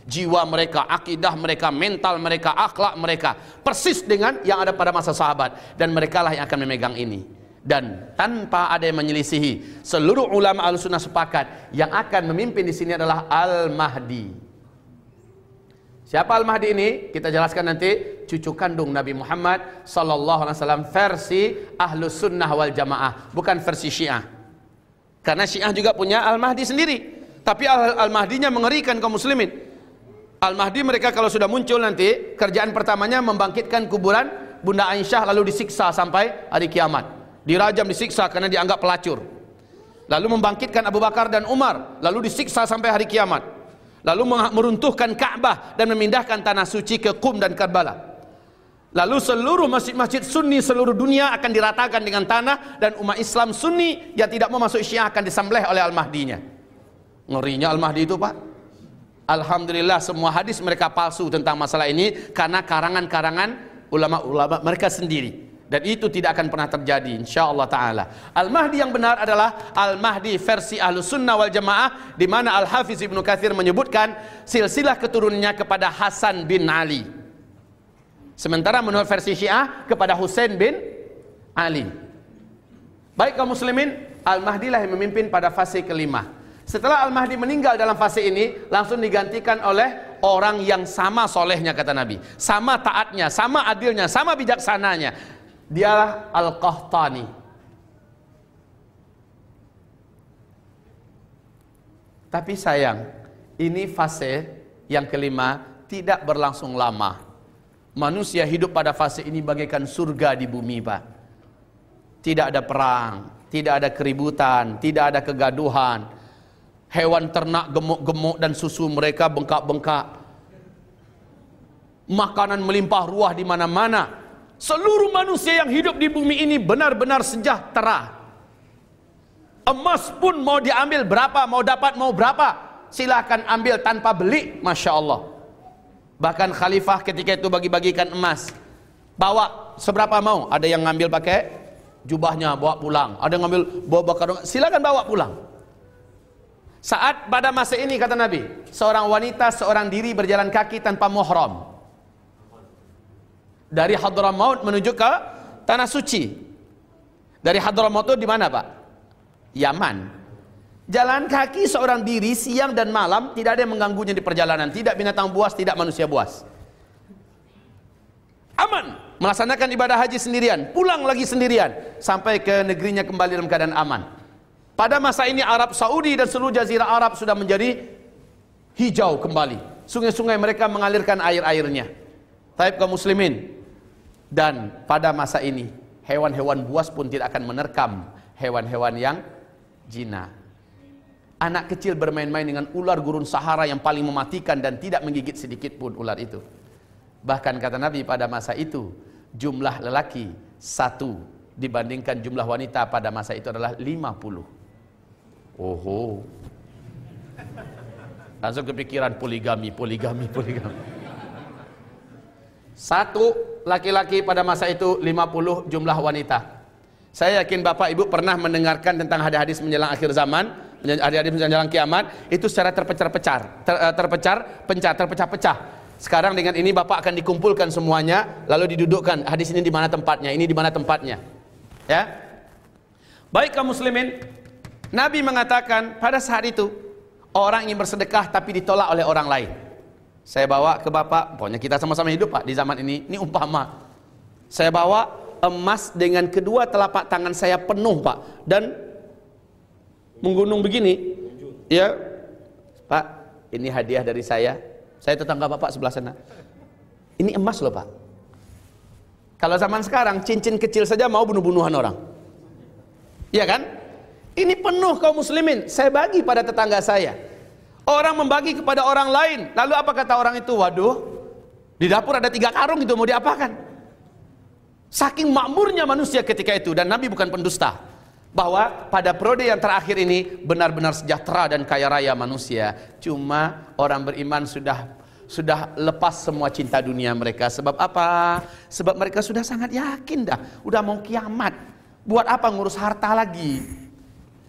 S2: Jiwa mereka, akidah mereka, mental mereka, akhlak mereka persis dengan yang ada pada masa sahabat. Dan mereka lah yang akan memegang ini. Dan tanpa ada yang menyelisihi seluruh ulama al-sunnah sepakat yang akan memimpin di sini adalah Al-Mahdi Siapa Al-Mahdi ini? Kita jelaskan nanti cucu kandung Nabi Muhammad sallallahu alaihi wasallam versi Ahlus Sunnah wal Jamaah, bukan versi Syiah. Karena Syiah juga punya Al-Mahdi sendiri. Tapi Al-Mahdinya mengerikan kaum muslimin. Al-Mahdi mereka kalau sudah muncul nanti, kerjaan pertamanya membangkitkan kuburan Bunda Aisyah lalu disiksa sampai hari kiamat. Dirajam disiksa karena dianggap pelacur. Lalu membangkitkan Abu Bakar dan Umar, lalu disiksa sampai hari kiamat lalu meruntuhkan Ka'bah dan memindahkan tanah suci ke Qum dan Karbala. Lalu seluruh masjid-masjid sunni seluruh dunia akan diratakan dengan tanah dan umat Islam sunni yang tidak mau masuk syiah akan disembelih oleh Al-Mahdinya. Ngerinya Al-Mahdi itu Pak. Alhamdulillah semua hadis mereka palsu tentang masalah ini karena karangan-karangan ulama-ulama mereka sendiri dan itu tidak akan pernah terjadi insyaallah taala. Al-Mahdi yang benar adalah Al-Mahdi versi Ahlus Sunnah wal Jamaah di mana Al-Hafiz Ibnu Katsir menyebutkan silsilah keturunannya kepada Hasan bin Ali. Sementara menurut versi Syiah kepada Husain bin Ali. Baik kaum muslimin, Al-Mahdi lah yang memimpin pada fase kelima. Setelah Al-Mahdi meninggal dalam fase ini, langsung digantikan oleh orang yang sama solehnya kata Nabi. Sama taatnya, sama adilnya, sama bijaksananya Dialah Al-Qahtani. Tapi sayang, ini fase yang kelima tidak berlangsung lama. Manusia hidup pada fase ini bagaikan surga di bumi, Pak. Tidak ada perang, tidak ada keributan, tidak ada kegaduhan. Hewan ternak gemuk-gemuk dan susu mereka bengkak-bengkak. Makanan melimpah ruah di mana-mana Seluruh manusia yang hidup di bumi ini benar-benar sejahtera. Emas pun mau diambil berapa, mau dapat mau berapa. Silakan ambil tanpa beli, Masya Allah. Bahkan khalifah ketika itu bagi-bagikan emas. Bawa seberapa mau. Ada yang ngambil pakai jubahnya, bawa pulang. Ada yang ngambil bawa bakar. Silakan bawa pulang. Saat pada masa ini kata Nabi, seorang wanita seorang diri berjalan kaki tanpa muhram dari Hadramaut menuju ke tanah suci. Dari Hadramaut itu di mana, Pak? Yaman. Jalan kaki seorang diri siang dan malam tidak ada yang mengganggunya di perjalanan, tidak binatang buas, tidak manusia buas. Aman, melaksanakan ibadah haji sendirian, pulang lagi sendirian sampai ke negerinya kembali dalam keadaan aman. Pada masa ini Arab Saudi dan seluruh jazirah Arab sudah menjadi hijau kembali. Sungai-sungai mereka mengalirkan air-airnya. Taib kaum muslimin, dan pada masa ini hewan-hewan buas pun tidak akan menerkam hewan-hewan yang jina. Anak kecil bermain-main dengan ular gurun Sahara yang paling mematikan dan tidak menggigit sedikit pun ular itu. Bahkan kata Nabi pada masa itu jumlah lelaki satu dibandingkan jumlah wanita pada masa itu adalah 50. Oho. Langsung kepikiran poligami, poligami, poligami. Satu laki-laki pada masa itu 50 jumlah wanita. Saya yakin Bapak Ibu pernah mendengarkan tentang hadis-hadis menjelang akhir zaman, hadis-hadis menjelang kiamat, itu secara terpecah-pecah, ter, eh, terpecah, pencah, terpecah-pecah. Sekarang dengan ini Bapak akan dikumpulkan semuanya, lalu didudukkan hadis ini di mana tempatnya, ini di mana tempatnya. Ya. Baik kaum muslimin, Nabi mengatakan pada saat itu orang ingin bersedekah tapi ditolak oleh orang lain. Saya bawa ke bapak, pokoknya kita sama-sama hidup pak di zaman ini. Ini umpama. Saya bawa emas dengan kedua telapak tangan saya penuh pak dan menggunung begini. Ya, pak, ini hadiah dari saya. Saya tetangga bapak sebelah sana. Ini emas loh pak. Kalau zaman sekarang cincin kecil saja mau bunuh-bunuhan orang. Iya kan? Ini penuh kaum muslimin. Saya bagi pada tetangga saya. Orang membagi kepada orang lain. Lalu apa kata orang itu? Waduh, di dapur ada tiga karung itu mau diapakan? Saking makmurnya manusia ketika itu dan Nabi bukan pendusta. Bahwa pada periode yang terakhir ini benar-benar sejahtera dan kaya raya manusia. Cuma orang beriman sudah sudah lepas semua cinta dunia mereka. Sebab apa? Sebab mereka sudah sangat yakin dah. Udah mau kiamat. Buat apa ngurus harta lagi?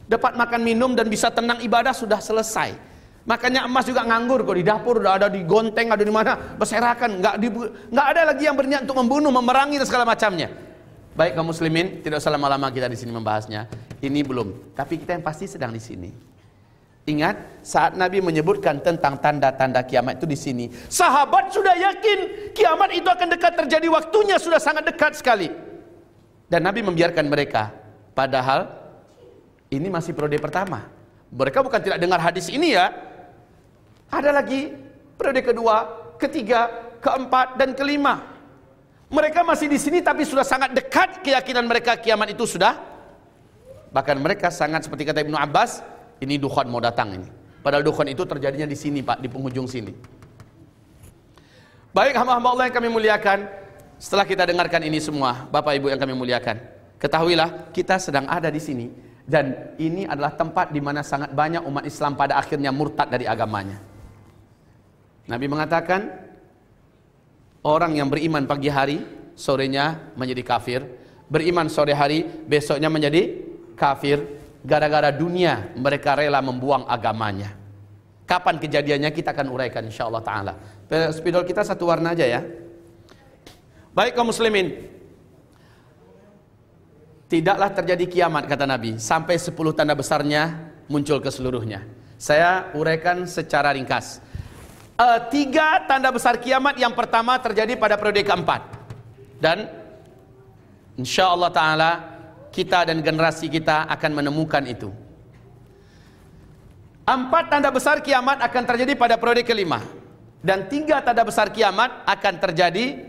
S2: Dapat makan minum dan bisa tenang ibadah sudah selesai. Makanya emas juga nganggur kok di dapur udah ada di gonteng ada di mana berserakan nggak di nggak ada lagi yang berniat untuk membunuh memerangi dan segala macamnya. Baik kaum muslimin tidak usah lama-lama kita di sini membahasnya. Ini belum, tapi kita yang pasti sedang di sini. Ingat saat Nabi menyebutkan tentang tanda-tanda kiamat itu di sini. Sahabat sudah yakin kiamat itu akan dekat terjadi waktunya sudah sangat dekat sekali. Dan Nabi membiarkan mereka. Padahal ini masih periode pertama. Mereka bukan tidak dengar hadis ini ya, ada lagi periode kedua, ketiga, keempat dan kelima. Mereka masih di sini tapi sudah sangat dekat keyakinan mereka kiamat itu sudah. Bahkan mereka sangat seperti kata Ibnu Abbas, ini dukhan mau datang ini. Padahal dukhan itu terjadinya di sini Pak, di penghujung sini. Baik hamba-hamba Allah yang kami muliakan, setelah kita dengarkan ini semua, Bapak Ibu yang kami muliakan, ketahuilah kita sedang ada di sini dan ini adalah tempat di mana sangat banyak umat Islam pada akhirnya murtad dari agamanya. Nabi mengatakan orang yang beriman pagi hari sorenya menjadi kafir, beriman sore hari besoknya menjadi kafir gara-gara dunia mereka rela membuang agamanya. Kapan kejadiannya kita akan uraikan insyaallah taala. Spidol kita satu warna aja ya. Baik kaum muslimin. Tidaklah terjadi kiamat kata Nabi sampai 10 tanda besarnya muncul ke seluruhnya. Saya uraikan secara ringkas uh, tiga tanda besar kiamat yang pertama terjadi pada periode keempat. Dan insya Allah Taala kita dan generasi kita akan menemukan itu. Empat tanda besar kiamat akan terjadi pada periode kelima. Dan tiga tanda besar kiamat akan terjadi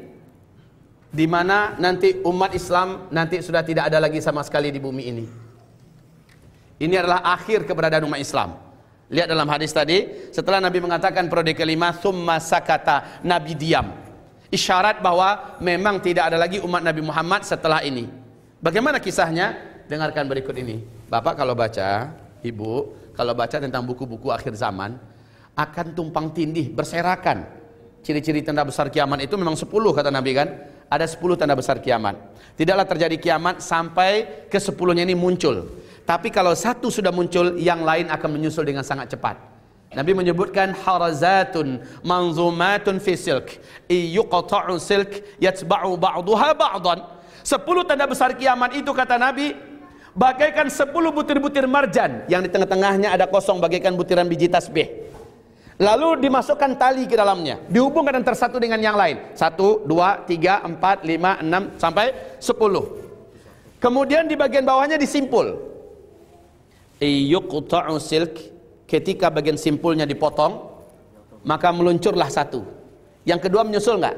S2: di mana nanti umat Islam nanti sudah tidak ada lagi sama sekali di bumi ini. Ini adalah akhir keberadaan umat Islam Lihat dalam hadis tadi, setelah Nabi mengatakan periode kelima, summa sakata, Nabi diam. Isyarat bahwa memang tidak ada lagi umat Nabi Muhammad setelah ini. Bagaimana kisahnya? Dengarkan berikut ini. Bapak kalau baca, Ibu, kalau baca tentang buku-buku akhir zaman, akan tumpang tindih, berserakan. Ciri-ciri tanda besar kiamat itu memang 10 kata Nabi kan? Ada 10 tanda besar kiamat. Tidaklah terjadi kiamat sampai ke 10-nya ini muncul. Tapi kalau satu sudah muncul, yang lain akan menyusul dengan sangat cepat. Nabi menyebutkan harazatun manzumatun fi silk iyuqta'u silk yatba'u ba'daha ba'dan. Sepuluh tanda besar kiamat itu kata Nabi bagaikan sepuluh butir-butir marjan yang di tengah-tengahnya ada kosong bagaikan butiran biji tasbih. Lalu dimasukkan tali ke dalamnya, dihubungkan antara satu dengan yang lain. Satu, dua, tiga, empat, lima, enam, sampai sepuluh. Kemudian di bagian bawahnya disimpul. Iyuqta'u silk ketika bagian simpulnya dipotong maka meluncurlah satu. Yang kedua menyusul enggak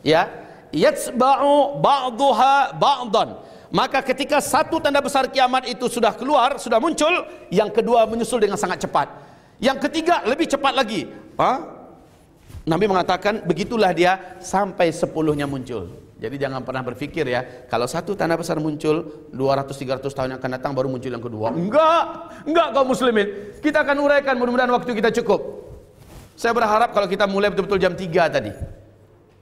S2: ya. Yatsba'u ba'daha ba'dan. Maka ketika satu tanda besar kiamat itu sudah keluar sudah muncul yang kedua menyusul dengan sangat cepat. Yang ketiga lebih cepat lagi. Ha? Nabi mengatakan begitulah dia sampai sepuluhnya muncul jadi jangan pernah berpikir ya, kalau satu tanda besar muncul 200-300 tahun yang akan datang baru muncul yang kedua. Enggak, enggak kaum muslimin. Kita akan uraikan mudah-mudahan waktu kita cukup. Saya berharap kalau kita mulai betul-betul jam 3 tadi.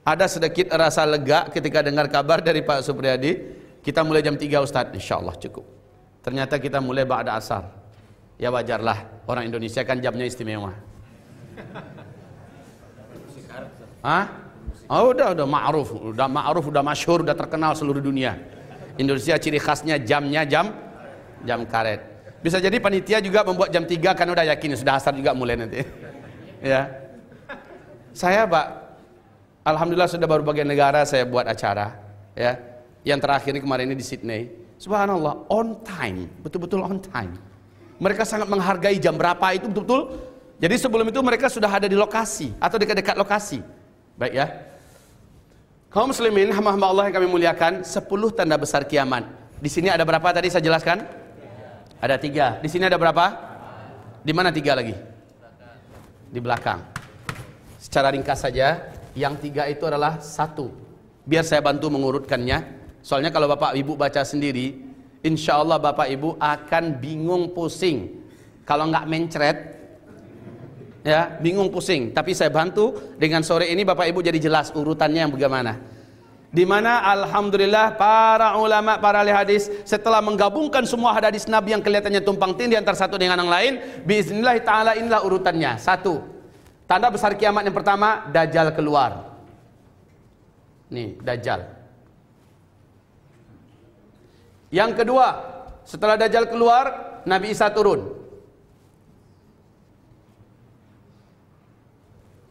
S2: Ada sedikit rasa lega ketika dengar kabar dari Pak Supriyadi. Kita mulai jam 3 Ustaz, insya Allah cukup. Ternyata kita mulai ba'da asar. Ya wajarlah, orang Indonesia kan jamnya istimewa. Hah? Oh, udah udah ma'ruf, udah ma'ruf, udah masyhur, udah terkenal seluruh dunia. Indonesia ciri khasnya jamnya jam jam karet. Bisa jadi panitia juga membuat jam 3 kan udah yakin sudah asar juga mulai nanti. <laughs> ya. Saya, Pak, alhamdulillah sudah baru bagian negara saya buat acara, ya. Yang terakhir ini kemarin ini di Sydney. Subhanallah, on time, betul-betul on time. Mereka sangat menghargai jam berapa itu betul-betul. Jadi sebelum itu mereka sudah ada di lokasi atau dekat-dekat lokasi. Baik ya. Kaum muslimin, hamba-hamba Allah yang kami muliakan, 10 tanda besar kiamat. Di sini ada berapa tadi saya jelaskan? Ada tiga. Di sini ada berapa? Di mana tiga lagi? Di belakang. Secara ringkas saja, yang tiga itu adalah satu. Biar saya bantu mengurutkannya. Soalnya kalau bapak ibu baca sendiri, insya Allah bapak ibu akan bingung pusing. Kalau nggak mencret, ya bingung pusing. Tapi saya bantu dengan sore ini Bapak Ibu jadi jelas urutannya yang bagaimana. Di mana alhamdulillah para ulama para ahli hadis setelah menggabungkan semua hadis Nabi yang kelihatannya tumpang tindih antara satu dengan yang lain biiznillah taala inilah urutannya. Satu tanda besar kiamat yang pertama dajjal keluar. Nih dajjal. Yang kedua setelah dajjal keluar Nabi Isa turun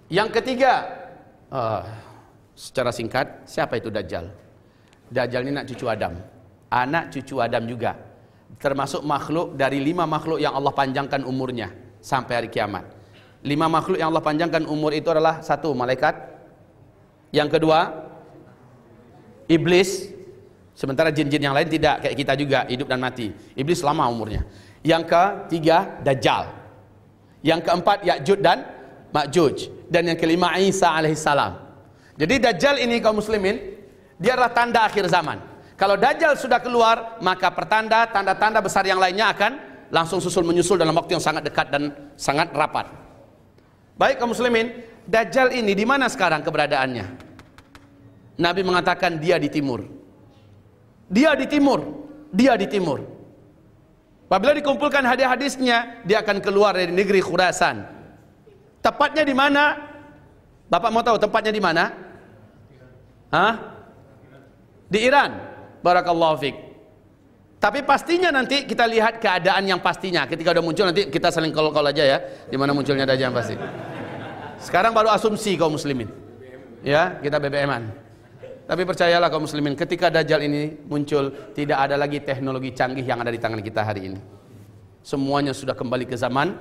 S2: Yang ketiga, uh, secara singkat, siapa itu Dajjal? Dajjal ini anak cucu Adam. Anak cucu Adam juga. Termasuk makhluk dari lima makhluk yang Allah panjangkan umurnya sampai hari kiamat. Lima makhluk yang Allah panjangkan umur itu adalah satu, malaikat. Yang kedua, iblis. Sementara jin-jin yang lain tidak kayak kita juga, hidup dan mati. Iblis lama umurnya. Yang ketiga, Dajjal. Yang keempat, Ya'jud dan Ma'juj dan yang kelima Isa alaihissalam. Jadi Dajjal ini kaum muslimin, dia adalah tanda akhir zaman. Kalau Dajjal sudah keluar, maka pertanda, tanda-tanda besar yang lainnya akan langsung susul menyusul dalam waktu yang sangat dekat dan sangat rapat. Baik kaum muslimin, Dajjal ini di mana sekarang keberadaannya? Nabi mengatakan dia di timur. Dia di timur. Dia di timur. Apabila dikumpulkan hadis-hadisnya, dia akan keluar dari negeri Khurasan. Tepatnya di mana? Bapak mau tahu tempatnya di mana? Hah? Di Iran. Barakallahu fiik. Tapi pastinya nanti kita lihat keadaan yang pastinya. Ketika udah muncul nanti kita saling kol-kol aja ya. Di mana munculnya dajjal pasti. Sekarang baru asumsi kaum muslimin. Ya, kita BBM-an. Tapi percayalah kaum muslimin, ketika dajjal ini muncul, tidak ada lagi teknologi canggih yang ada di tangan kita hari ini. Semuanya sudah kembali ke zaman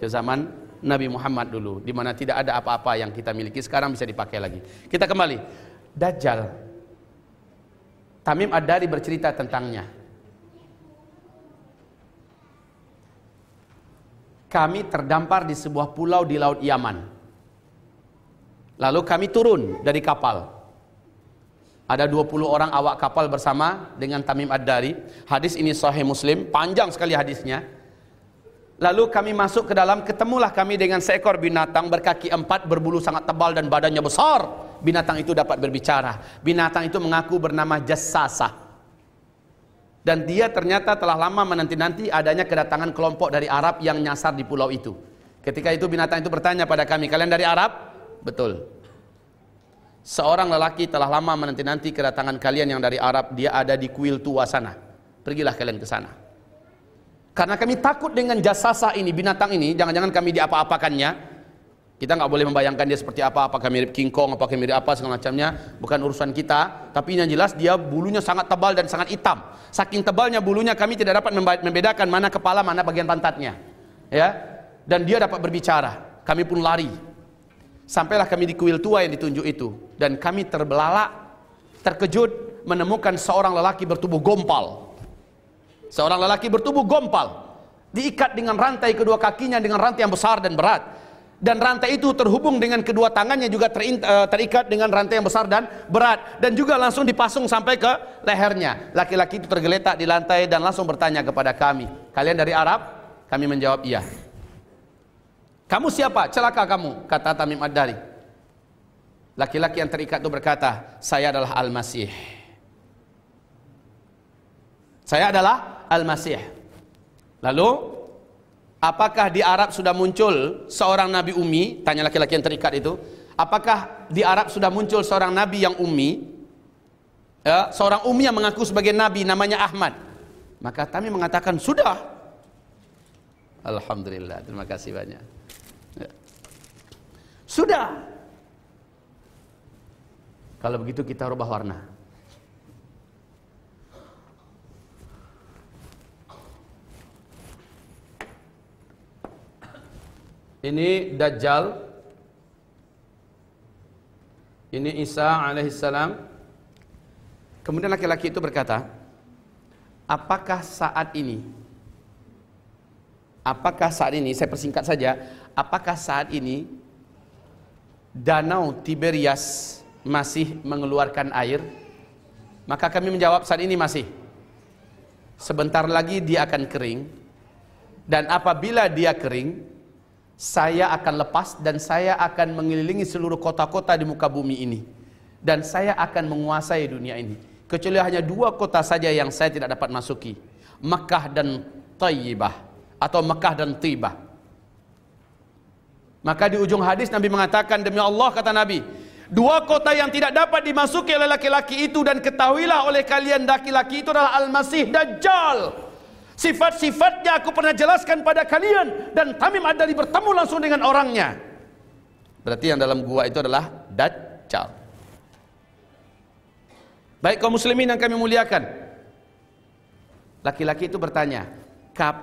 S2: ke zaman Nabi Muhammad dulu di mana tidak ada apa-apa yang kita miliki sekarang bisa dipakai lagi. Kita kembali. Dajjal. Tamim Ad-Dari bercerita tentangnya. Kami terdampar di sebuah pulau di laut Yaman. Lalu kami turun dari kapal. Ada 20 orang awak kapal bersama dengan Tamim Ad-Dari. Hadis ini sahih Muslim, panjang sekali hadisnya. Lalu kami masuk ke dalam, ketemulah kami dengan seekor binatang berkaki empat, berbulu sangat tebal dan badannya besar. Binatang itu dapat berbicara. Binatang itu mengaku bernama Jassasa. Dan dia ternyata telah lama menanti-nanti adanya kedatangan kelompok dari Arab yang nyasar di pulau itu. Ketika itu binatang itu bertanya pada kami, kalian dari Arab? Betul. Seorang lelaki telah lama menanti-nanti kedatangan kalian yang dari Arab, dia ada di kuil tua sana. Pergilah kalian ke sana. Karena kami takut dengan jasasa ini, binatang ini, jangan-jangan kami diapa-apakannya. Kita nggak boleh membayangkan dia seperti apa, apakah mirip King Kong, apakah mirip apa segala macamnya, bukan urusan kita. Tapi yang jelas dia bulunya sangat tebal dan sangat hitam. Saking tebalnya bulunya kami tidak dapat membedakan mana kepala, mana bagian pantatnya. Ya, dan dia dapat berbicara. Kami pun lari Sampailah kami di kuil tua yang ditunjuk itu dan kami terbelalak, terkejut menemukan seorang lelaki bertubuh gompal. Seorang lelaki bertubuh gompal, diikat dengan rantai kedua kakinya dengan rantai yang besar dan berat. Dan rantai itu terhubung dengan kedua tangannya juga eh, terikat dengan rantai yang besar dan berat dan juga langsung dipasung sampai ke lehernya. Laki-laki itu tergeletak di lantai dan langsung bertanya kepada kami, "Kalian dari Arab?" Kami menjawab, "Iya." Kamu siapa? Celaka kamu, kata Tamim Ad-Dari. Laki-laki yang terikat itu berkata, saya adalah Al-Masih. Saya adalah Al-Masih. Lalu, apakah di Arab sudah muncul seorang Nabi Umi? Tanya laki-laki yang terikat itu. Apakah di Arab sudah muncul seorang Nabi yang Umi? Ya, seorang Umi yang mengaku sebagai Nabi namanya Ahmad. Maka Tamim mengatakan, sudah. Alhamdulillah, terima kasih banyak. Sudah. Kalau begitu kita rubah warna. Ini Dajjal. Ini Isa alaihissalam. Kemudian laki-laki itu berkata, apakah saat ini apakah saat ini saya persingkat saja apakah saat ini danau Tiberias masih mengeluarkan air? Maka kami menjawab saat ini masih. Sebentar lagi dia akan kering. Dan apabila dia kering, saya akan lepas dan saya akan mengelilingi seluruh kota-kota di muka bumi ini. Dan saya akan menguasai dunia ini. Kecuali hanya dua kota saja yang saya tidak dapat masuki. Mekah dan Tayyibah. Atau Mekah dan Tibah. Maka di ujung hadis Nabi mengatakan demi Allah kata Nabi, dua kota yang tidak dapat dimasuki oleh laki-laki itu dan ketahuilah oleh kalian laki-laki itu adalah Al-Masih Dajjal. Sifat-sifatnya aku pernah jelaskan pada kalian dan Tamim Ad-Dari bertemu langsung dengan orangnya. Berarti yang dalam gua itu adalah Dajjal. Baik kaum muslimin yang kami muliakan. Laki-laki itu bertanya,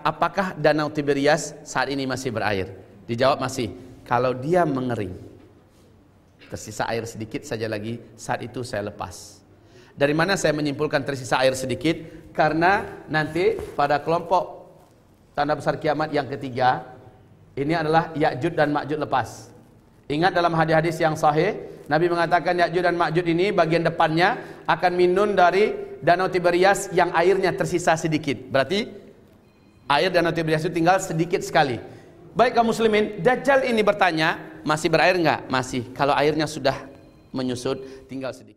S2: apakah danau Tiberias saat ini masih berair? Dijawab masih kalau dia mengering tersisa air sedikit saja lagi saat itu saya lepas dari mana saya menyimpulkan tersisa air sedikit karena nanti pada kelompok tanda besar kiamat yang ketiga ini adalah Ya'jud dan Ma'jud lepas ingat dalam hadis-hadis yang sahih Nabi mengatakan Ya'jud dan Ma'jud ini bagian depannya akan minum dari Danau Tiberias yang airnya tersisa sedikit berarti air Danau Tiberias itu tinggal sedikit sekali Baik kaum muslimin, Dajjal ini bertanya, masih berair enggak? Masih. Kalau airnya sudah menyusut, tinggal sedikit.